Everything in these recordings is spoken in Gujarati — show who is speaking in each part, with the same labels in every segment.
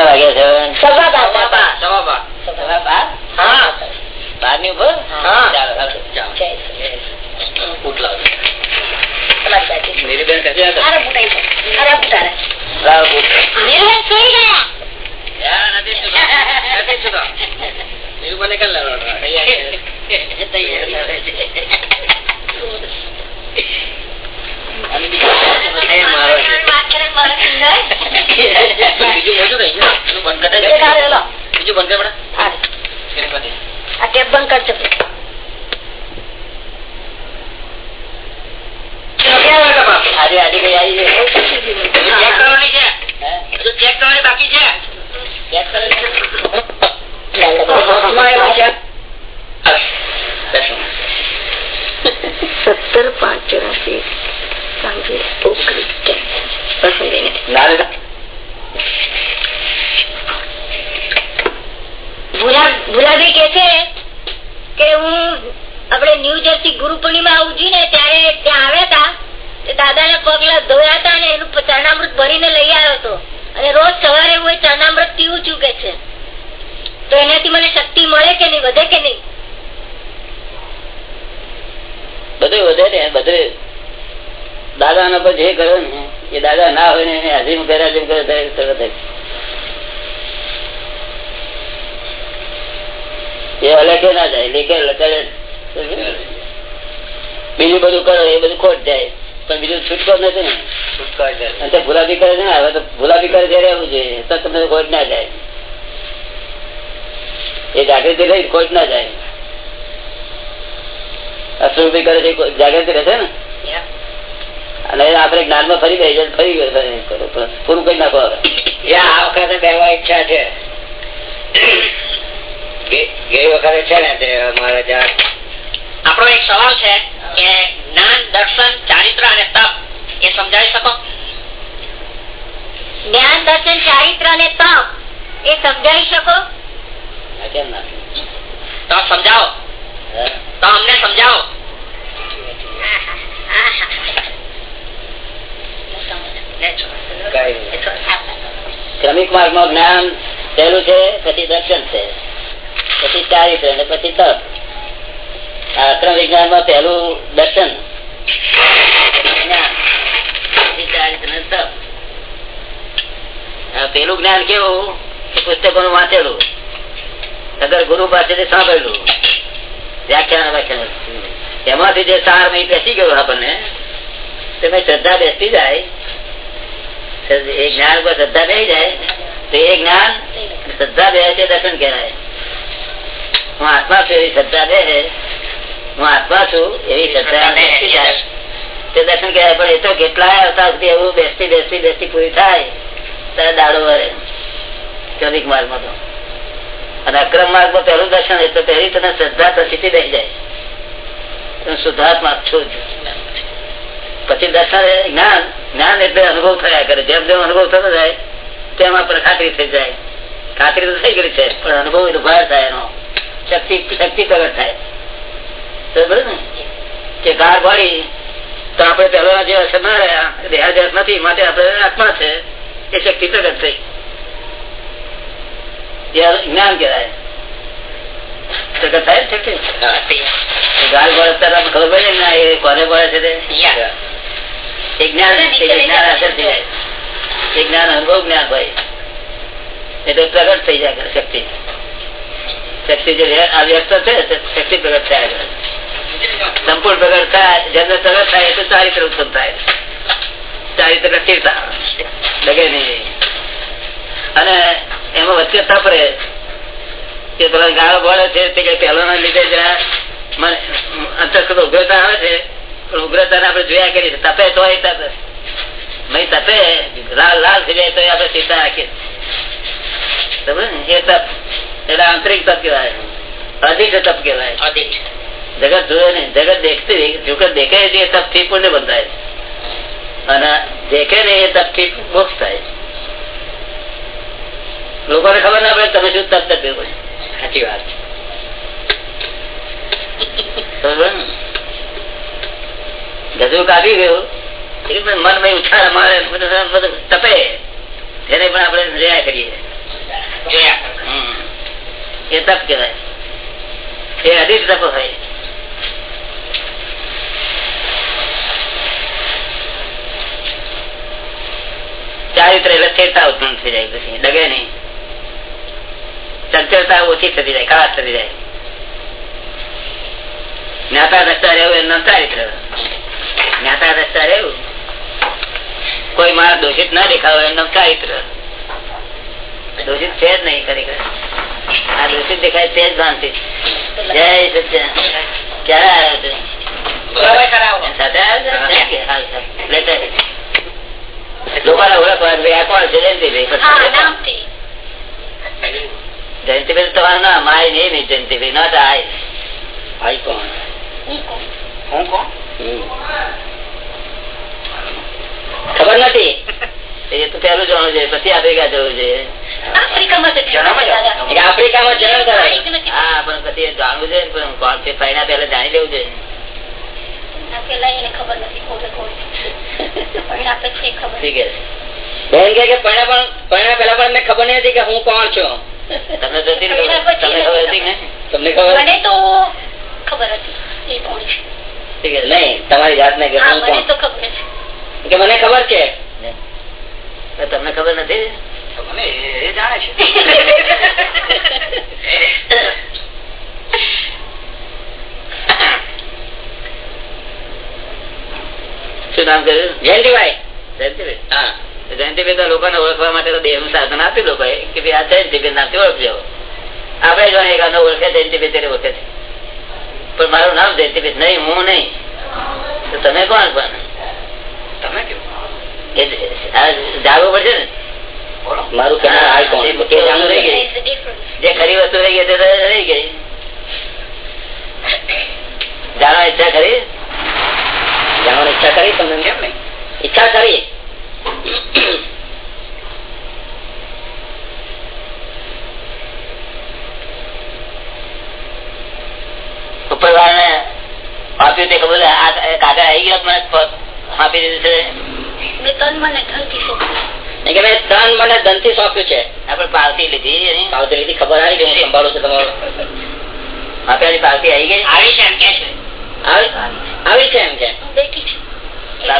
Speaker 1: કેટલા વાગ્યા છે સવા બાર સવા બાર સવા બાર સવા બાર હા બાર ની ઉપર નીરુબેન કહે નીરુબેન કલ્લા મારો સત્તર પાંચ ચોરાશી સાંજે ઓગણીસ ના. રોજ સવારે હું ચરણામૃત પીવું છું કે છે? તો એનાથી મને શક્તિ મળે કે નહીં? વધે કે નહીં?
Speaker 2: બધું વધે ને, બધે. દાદા ના પર જે કરો ને, એ દાદા ના હોય ને, એને હાજીમ કરે હાજીમ કરે તરત એ અલગે ના જાય લેખે લખે બીજું બધું કરો, એ બધું ખોટ જાય. પણ બીજું છૂટકો નથી ને. ભૂલાબી કરે ને હવે તો ભૂલાબી કરે જયારે રહેવું જોઈએ તો તમને ખોટ ના જાય. એ જાગૃતિ રહી ખોટ ના જાય. અશ્રુભી કરે છે જાગૃતિ રહેશે ને? અને આપડે જ્ઞાનમાં ફરી ગઈ ફરી ગયો પૂરું કઈ નાખો હવે.
Speaker 3: આ વખતે બેવા ઈચ્છા છે. ગઈ વખતે છે ને તે જ્યાં
Speaker 4: આપણો એક સવાલ છે કે જ્ઞાન દર્શન ચારિત્ર અને તપ એ સમજાવી શકો?
Speaker 1: જ્ઞાન દર્શન ચારિત્ર અને તપ એ સમજાવી શકો?
Speaker 2: કેમ ના
Speaker 4: તો સમજાવો. તો અમને સમજાવો.
Speaker 2: ક્રમિક માર્ગમાં જ્ઞાન પહેલું છે પછી દર્શન છે પછી ચારિત્ર અને પછી તપ. અક્રમ વિજ્ઞાનમાં પહેલું દર્શન. તપ પેલું જ્ઞાન કેવું? પુસ્તકો નું વાંચેલું. અગર ગુરુ પાસેથી સાંભળેલું. વ્યાખ્યાન વ્યાખ્યાન. એમાંથી જે સાર મહી બેસી ગયો આપણને તમે શ્રદ્ધા બેસતી જાય. એ જ્ઞાન પર શ્રદ્ધા બેસી જાય તો એ જ્ઞાન શ્રદ્ધા બે છે દર્શન કહેવાય. હું આત્મા છું એવી શ્રદ્ધા બે હું આત્મા છું એવી શ્રદ્ધા બેસી જાય. તે દર્શન કહેવાય પણ એ તો કેટલાય અવતાર સુધી એવું બેસતી બેસતી બેસતી પૂરી થાય. ત્યારે દાડો વરે. ચોવીક માર્ગમાં તો. અને અક્રમ માર્ગમાં પહેલું દર્શન એટલે પહેલી તને શ્રદ્ધા પ્રસિદ્ધિ દઈ જાય. જેમ જેમ અનુભવ થતો જાય, તેમ આપણે ખાતરી થઈ જાય. ખાતરી તો થઈ ગઈ છે, પણ અનુભવ થાય એનો. શક્તિ શક્તિ થાય. બરોબર ને? કે કાર ભળી તો આપણે પહેલા જે અસર ના રહ્યા દેહાદ્યાસ નથી માટે આપણે આત્મા છે એ શક્તિ પ્રગટ થઈ. જ્ઞાન કહેવાય. પ્રગટ થાય શક્તિ ગાળ ભળે ખબર પડે ને એ કોને ભળે છે તે? જ્ઞાન જ્ઞાન અસર થઈ જાય એ જ્ઞાન અનુભવ જ્ઞાન હોય. એટલે પ્રગટ થઈ જાય શક્તિ. શક્તિ જે વ્યક્ત છે શક્તિ પ્રગટ થાય. સંપૂર્ણ પ્રગટ થાય, જેમને પ્રગટ થાય એટલે ચારિત્ર ઉત્પન્ન થાય ચારિત્ર સ્થિરતા લગે નહીં. અને એમાં વચ્ચે તપ કે પેલા ગાળો ભળે છે, તે કઈ પહેલો ના લીધે અંતર ઉગ્રતા આવે છે. પણ ઉગ્રતા આપણે જોયા કરીએ તપે તો તપે. નહીં તપે, લાલ લાલ થઈ જાય તો આપણે સીતા રાખીએ એ તપ, એટલે આંતરિક તપ કહેવાય. અધિક તપ કેવાય જગત જોયે ને જગત દેખતી જગત દેખે એ તપથી પુણ્ય બંધાય અને દેખે ને એ તપથી મોક્ષ થાય લોકોને ખબર ના પડે તમે શું તપ તપ્યું સાચી વાત ગજુ કાઢી ગયું. મન ભાઈ ઉછાળ મારે તપે. તેને પણ આપણે રહ્યા કરીએ. એ તપ કેવાય એ અધિક તપ હોય. ચારિત્ર એટલે સ્થિરતા ઉત્પન્ન થઈ જાય પછી ડગે નહીં. ચંચળતા ઓછી થતી જાય ખરાબ થતી જાય. જ્ઞાતા દસતા રહેવું એમનો ચારિત્ર. જ્ઞાતા દસતા રહેવું. કોઈ મારા દોષિત ના દેખાવ એમનો ચારિત્ર. દોષિત છે જ નહીં ખરેખર. આ દોષિત દેખાય તે જ ભ્રાંતિ. જય સત્ય ક્યારે આવ્યો છે સાથે આવ્યો છે? લોકોને ઓળખવા આ કોણ છે? જયંતિભાઈ. જયંતિભાઈ. તમારું નામ આય નહીં જયંતિભાઈ. નોટ આય. આય કોણ? હું કોણ? ખબર નથી. એ તો પેલું જવાનું છે પછી આફ્રિકા જવું છે. આફ્રિકામાં જન્મ કરાય હા પણ પછી જાણવું છે પણ કોણ છે? પહેલા જાણી લેવું
Speaker 1: છે. પેલા એને ખબર નથી કોને કોણ છે
Speaker 3: બેન કે પરણ્યા પણ પરણ્યા પહેલા પણ મેં ખબર નહીં હતી કે હું કોણ છું.
Speaker 2: તમને તો ને તમને ખબર હતી ને?
Speaker 3: તમને ખબર?
Speaker 1: મને તો ખબર હતી એ કોણ છે.
Speaker 2: ઠીક છે.
Speaker 3: નહીં તમારી જાતને કે
Speaker 1: હું મને
Speaker 3: કોણ?
Speaker 1: તો ખબર છે
Speaker 3: કે મને ખબર છે.
Speaker 2: તમને ખબર નથી?
Speaker 4: મને એ જાણે છે.
Speaker 2: શું નામ કર્યું
Speaker 3: જયંતિભાઈ.
Speaker 2: જયંતિભાઈ?
Speaker 3: હા.
Speaker 2: જયંતિભાઈ તો લોકોને ઓળખવા માટે તો દેહનું સાધન આપ્યું લોકો કે ભાઈ આ જયંતિભાઈ નામથી ઓળખજો. આપણે જાણે એક ઓળખે જયંતિભાઈ ત્યારે ઓળખે છે. પણ મારું નામ જયંતિભાઈ નહીં હું નહીં. તો તમે કોણ પણ
Speaker 4: તમે
Speaker 2: એ પડશે ને?
Speaker 3: મારું.
Speaker 2: જે ખરી વસ્તુ રહી ગઈ તે રહી ગઈ. જાણવા ઈચ્છા ખરી?
Speaker 3: જાણવાની ઈચ્છા કરી તમને
Speaker 4: કેમ નહીં
Speaker 3: ઈચ્છા કરી
Speaker 2: ઉપર વાળાને તે ખબર આવી ગયો મને આપી દીધું છે.
Speaker 1: તન મને
Speaker 3: ધન મને ધનથી સોંપ્યું છે.
Speaker 2: આપણે પાવતી લીધી એની.
Speaker 3: લીધી ખબર આવી હું સંભાળું છું તમારું.
Speaker 2: આપેલી પાવતી આવી ગઈ?
Speaker 4: આવી છે એમ કે છે
Speaker 3: આવી આવી છે એમ કે
Speaker 1: હું બેઠી છું
Speaker 2: પાવતી દેખાડે ને
Speaker 3: સાવથી
Speaker 4: હું
Speaker 3: દેખાય.
Speaker 4: બેઠી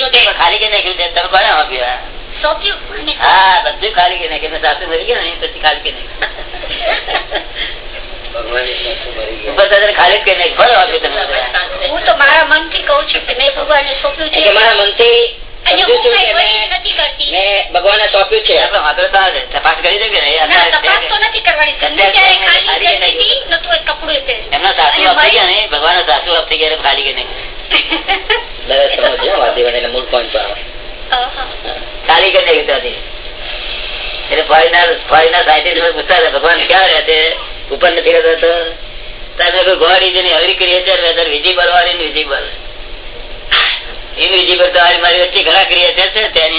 Speaker 4: છું
Speaker 2: ખાલી કે નાખ્યું છે? તમે કોને આપ્યું આ?
Speaker 1: સોંપ્યું મને
Speaker 2: હા બધું ખાલી કે નાખ્યું. સાસુ મરી ગયા ને પછી ખાલી કે નાખ્યું. ઉપર તો તને ખાલી કે નાખ્યું. ફરો આપ્યું તમે
Speaker 1: હું તો મારા મનથી કઉ છું કે મેં ભગવાન સોંપ્યું છે.
Speaker 3: કે મારા મનથી ભગવાન ને સોંપ્યું છે.
Speaker 2: તપાસ કરી દે કે નહીં?
Speaker 1: ના
Speaker 2: અત્યારે
Speaker 1: તપાસ તો નથી કરવાની ઘરની ત્યારે ખાલી જતી હતી નતું એ કપડું પહેર્યું.
Speaker 2: એમના સાસુ
Speaker 1: અને
Speaker 2: અપ થઈ ગયા
Speaker 1: મારી-
Speaker 2: ને ભગવાન સાસુ અપ થઈ ગયા એટલે ખાલી કે નહીં
Speaker 3: દરેક સમજો વાદીવાને એટલે મૂળ પોઈન્ટ પર આવે
Speaker 1: આહા.
Speaker 2: ખાલી કે નહીં ત્યાંથી એટલે તેની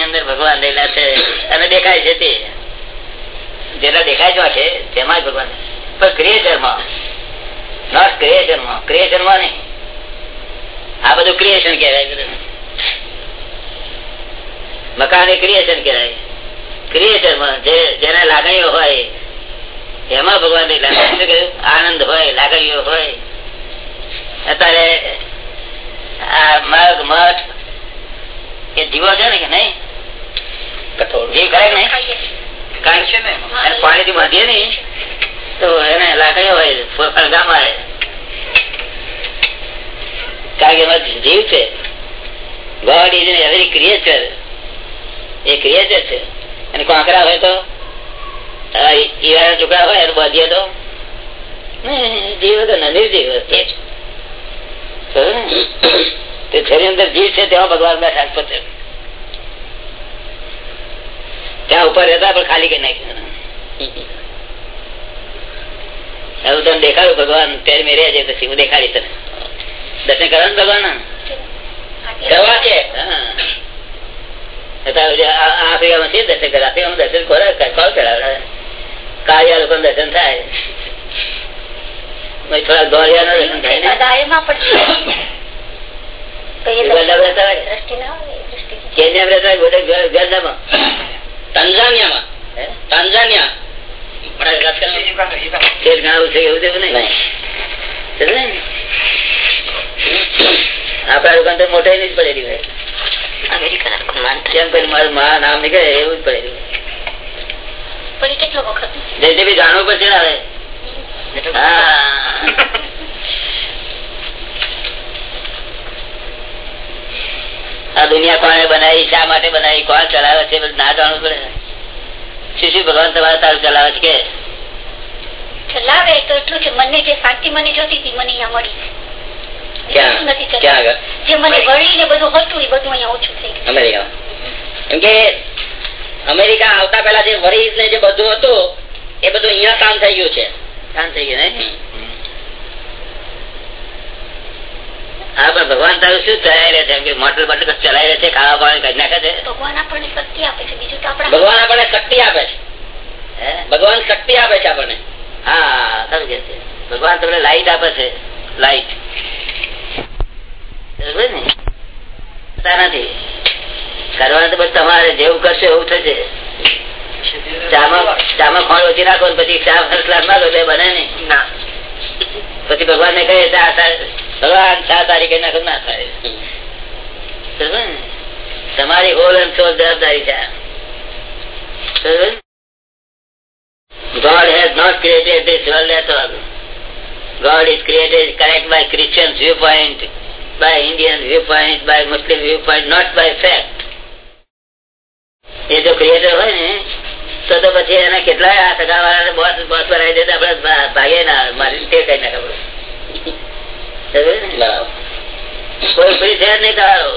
Speaker 2: અંદર ભગવાન રહેલા છે. અને દેખાય છે તે. જેના દેખાય છે છે તેમાં ભગવાન. પણ ક્રિએચરમાં નોટમાં ક્રિએશનમાં નહીં. આ બધું ક્રિએશન કહેવાય બધું. મકાન એ ક્રિએશન કહેવાય. ક્રિએટરમાં જેને લાગણીઓ હોય એમાં ભગવાનની લાગણી આનંદ હોય લાગણીઓ હોય. અત્યારે આ મગ મઠ એ જીવો છે ને કે નહીં?
Speaker 3: કઠોળ.
Speaker 2: જીવ ખરે નહીં? કારણ છે ને અને પાણીથી બાંધીએ નહીં તો એને લાગણીઓ હોય ફળગામાં રહે કારણ કે એમાં જીવ છે. ગોડ ઇઝ એવરી ક્રિએચર એ ક્રિએચર છે. અને કોકરા હોય તો? આ ટુકડા હોય એને બાંધીએ તો? જીવ તો નિર્જીવ છે. તે જેની અંદર જીવ છે તેમાં ભગવાન બેઠા છે. ત્યાં ઉપર રહેતા પણ ખાલી કરી નાખ્યું એવું તને દેખાડું ભગવાન ત્યારે મેં રહ્યા છે પછી હું દેખાડીશ તને. દર્શન કરવા ભગવાન
Speaker 3: કરવા છે.
Speaker 2: હા. જે આફ્રિકામાં છે દર્શન કરે આફ્રિકામાં દર્શન ખોરાક કોણ કરાવે કાળિયા લોકો દર્શન થાય. થોડા દર્શન થાય ને.
Speaker 1: બધા એમાં પણ છે. તો મોટા ના.
Speaker 2: કેન્યામાં રહેતા હોય, કેમ મારું મા નામ નીકળે એવું જ પડેલું
Speaker 1: પણ કેટલો વખત?
Speaker 2: જયંતિ બી જાણવું પડશે ને હવે? હા. આ દુનિયા કોણે બનાવી શા માટે બનાવી કોણ ચલાવે છે બધું ના જાણવું પડે. શું શું ભગવાન તમારે તારું ચલાવે છે કે?
Speaker 1: ચલાવે તો એટલું છે મને જે શાંતિ મને જોતી હતી મને અહીંયા મળી.
Speaker 3: અમેરિકા. કેમ કે અમેરિકા આવતા પેલા જે વરીસ ને જે બધું હતું એ બધું અહિયાં શાંત થઈ ગયું છે.
Speaker 2: શાંત થઈ ગયું હા પણ ભગવાન તારું શું ચલાવી રહે છે? એમ કે મોટર બોટર ચલાવી રહે છે ખાવા પાણી કરી નાખે છે?
Speaker 1: ભગવાન આપણને શક્તિ આપે છે બીજું તો આપણા
Speaker 3: ભગવાન આપણને શક્તિ આપે છે.
Speaker 2: હે?
Speaker 3: ભગવાન શક્તિ આપે છે આપણને.
Speaker 2: હા સમજે છે. ભગવાન તમને લાઈટ આપે છે લાઈટ બરોબર ને કરતા નથી કરવાનું તો બધું તમારે જેવું કરશો એવું થશે. ચામાં ચામાં ઓછી રાખો પછી ચા ફર્સ્ટ ક્લાસ ના લો તો બને નહીં. પછી ભગવાન ને કહે ચા ભગવાન ચા તારીખે નાખો ના થાય. તમારી હોલ એન્ડ સોલ જવાબદારી છે? God has not created this world at all. God is created correct by Christian's viewpoint, by Indian viewpoint, by Muslim viewpoint, not by fact. એ જો ક્રિએટર હોય ને તો તો પછી એના કેટલાય આ સગા વાળાને બોસ બોસ બનાવી દે આપણે ભાગે ના મારી તે કઈ ના?
Speaker 3: બરાબર.
Speaker 2: કોઈ ઉપરી છે નહીં તમારો.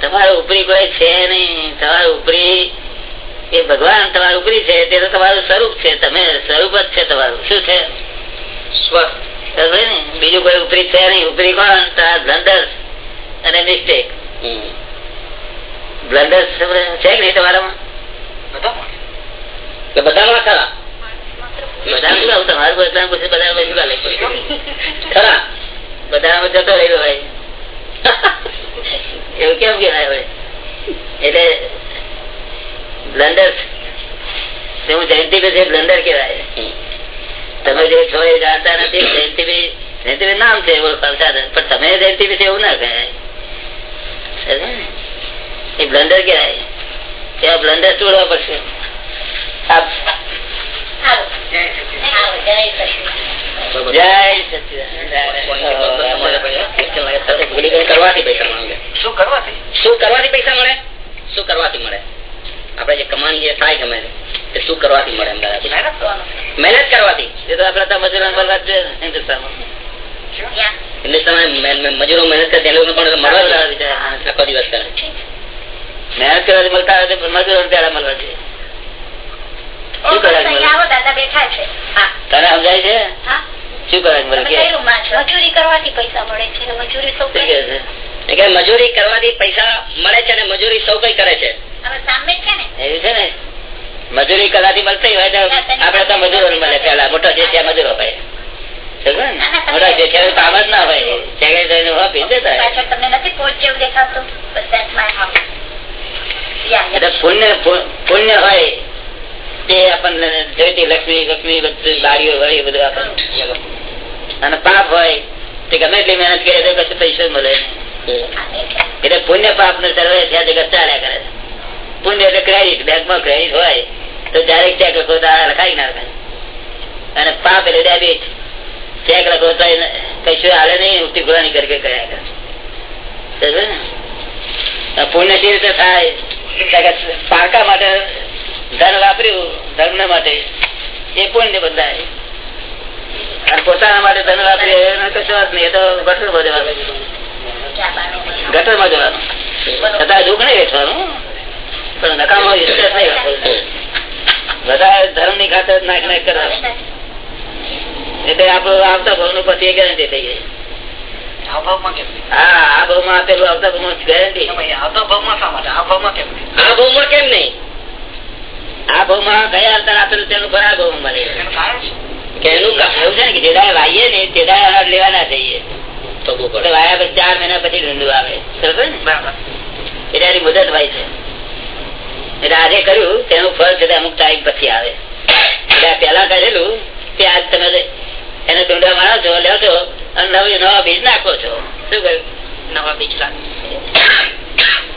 Speaker 2: તમારો ઉપરી કોઈ છે નહીં. તમારો ઉપરી એ ભગવાન તમારું ઉપરી છે તે તો તમારું સ્વરૂપ છે. તમે સ્વરૂપ જ છે તમારું. શું છે? ને? બીજું કોઈ ઉપરી છે નહીં. ઉપરી કોણ? બ્લન્ડર્સ અને મિસ્ટેક. બ્લન્ડર્સ છે કે નહીં તમારામાં?
Speaker 3: બધામાં. ખરા?
Speaker 2: બધા તમારું બધા પૂછે બધા શું ગાલે
Speaker 3: ખરા.
Speaker 2: બધા જતો રહેલો ભાઈ એવું કેમ કેવાય હવે? એટલે બ્લન્ડર હું જયંતિભાઈ બ્લન્ડર કહેવાય?
Speaker 3: હમ.
Speaker 2: તમે જે છો એ જાણતા નથી જયંતિભાઈ જયંતિભાઈ નામ છે ઓળખાવ સાધન પણ તમે જયંતિભાઈ છે એવું ના કહેવાય. એ બ્લન્ડર કહેવાય. ત્યાં બ્લન્ડર તોડવા પડશે.
Speaker 4: શું કરવાથી
Speaker 3: પૈસા મળે? શું કરવાથી મળે? આપડે જે કમાણી જે થાય ગમે તે શું કરવાથી મળે અમદાવાદ
Speaker 4: મહેનત
Speaker 3: કરવાથી?
Speaker 2: એ તો આપડે તો મજૂરોને મળવા જ જોઈએ ને હિન્દુસ્તાનમાં
Speaker 1: ત્યાં.
Speaker 3: હિન્દુસ્તાનમાં મે- મે- મજૂરો મહેનત કરે તે પણ મળવા. આખો દિવસ કરે.
Speaker 2: મહેનત કરવાથી મળતા આવે મજૂરો ત્યારે મળવા જોઈએ. શું કરે
Speaker 1: બસ અહીંયા આવો, દાદા બેઠા છે. હા.
Speaker 2: તને સમજાય છે?
Speaker 1: હા.
Speaker 2: શું કરે મળે?
Speaker 1: તમે
Speaker 2: કે?
Speaker 1: કઈ રૂમમાં છો? મજૂરી કરવાથી પૈસા મળે છે મજૂરી સૌ કઈ
Speaker 2: કે છે?
Speaker 3: મજૂરી કરવાથી પૈસા મળે છે અને મજૂરી સૌ કઈ કરે છે.
Speaker 1: હવે સામે જ છે ને?
Speaker 2: એવું છે ને? મજૂરી કલાથી મળતી હોય તો આપડે તો મજૂરો મળે પેલા મોટો જેઠિયા મજૂરો હોય. જેઠિયા કામ જ ના. પુણ્ય પુણ્ય તે આપણને જોઈતી લક્ષ્મી લક્ષ્મી બધી ગાડીઓ હોય બધું આપણને અને પાપ હોય તે ગમે એટલી મહેનત કરે તો કશું પૈસા મળે. એટલે પુણ્ય પાપ ને સર્વે ત્યાં જગત ચાલ્યા કરે છે. પુણ્ય એટલે ક્રેડિટ બેંકમાં ક્રેડિટ હોય. તો ત્યારે ચેક લખો તો લખાઈ ના લખાય. અને પાપ એટલે ડેબિટ ચેક લખો તો કશું હાલે નહીં, ઉઠી ગુલાની કરી. કયા કરે પુણ્ય કેવી રીતે થાય? પારકા માટે ધન વાપર્યું, ધર્મ માટે. એ પુણ્ય બંધાય અને પોતાના માટે ધન વાપર્યું, એનો કશો અર્થ નહીં, એ તો ગટરમાં જવાનું. ગટરમાં જવાનું. છતાં દુઃખ નહીં વેઠવાનું. પણ નકામો વિશ્વાસ. બધા ધર્મની ખાતર નાખ નાખ કરે. એટલે આપડે આવતા ભાવનું પછી ગેરંટી થઈ ગઈ
Speaker 4: આ ભાવમાં કેમ
Speaker 2: હા આ માં આપેલું આવતા ભાવમાં ગેરંટી
Speaker 4: ભાઈ આ તો શા માટે? આ ભાવમાં કેમ
Speaker 3: આ ભાવમાં કેમ નહીં?
Speaker 2: આ ભાવમાં ગયા અંતર આપેલું તેનું ફળ ભાવ મળે.
Speaker 4: એનું કારણ શું?
Speaker 3: કે એનું કા-
Speaker 2: એવું છે ને જેડા વાઈએ ને તેદાય અનાજ લેવા જઈએ
Speaker 3: થવું
Speaker 2: વાયા પછી ચાર મહિના પછી ઢંડુ આવે. બરોબર ને?
Speaker 4: બરાબર.
Speaker 2: એટલે એની મુદત હોય છે. રાજે કર્યું, તેનું ફળ છે અમુક ટાઈમ પછી આવે. એટલે પેલા કરેલું તે આજ તમે એને ડુંડા મારો છો, લ્યો છો, અને નવા બીજ નાખો છો. શું કહ્યું?
Speaker 4: નવા બીજ નાખો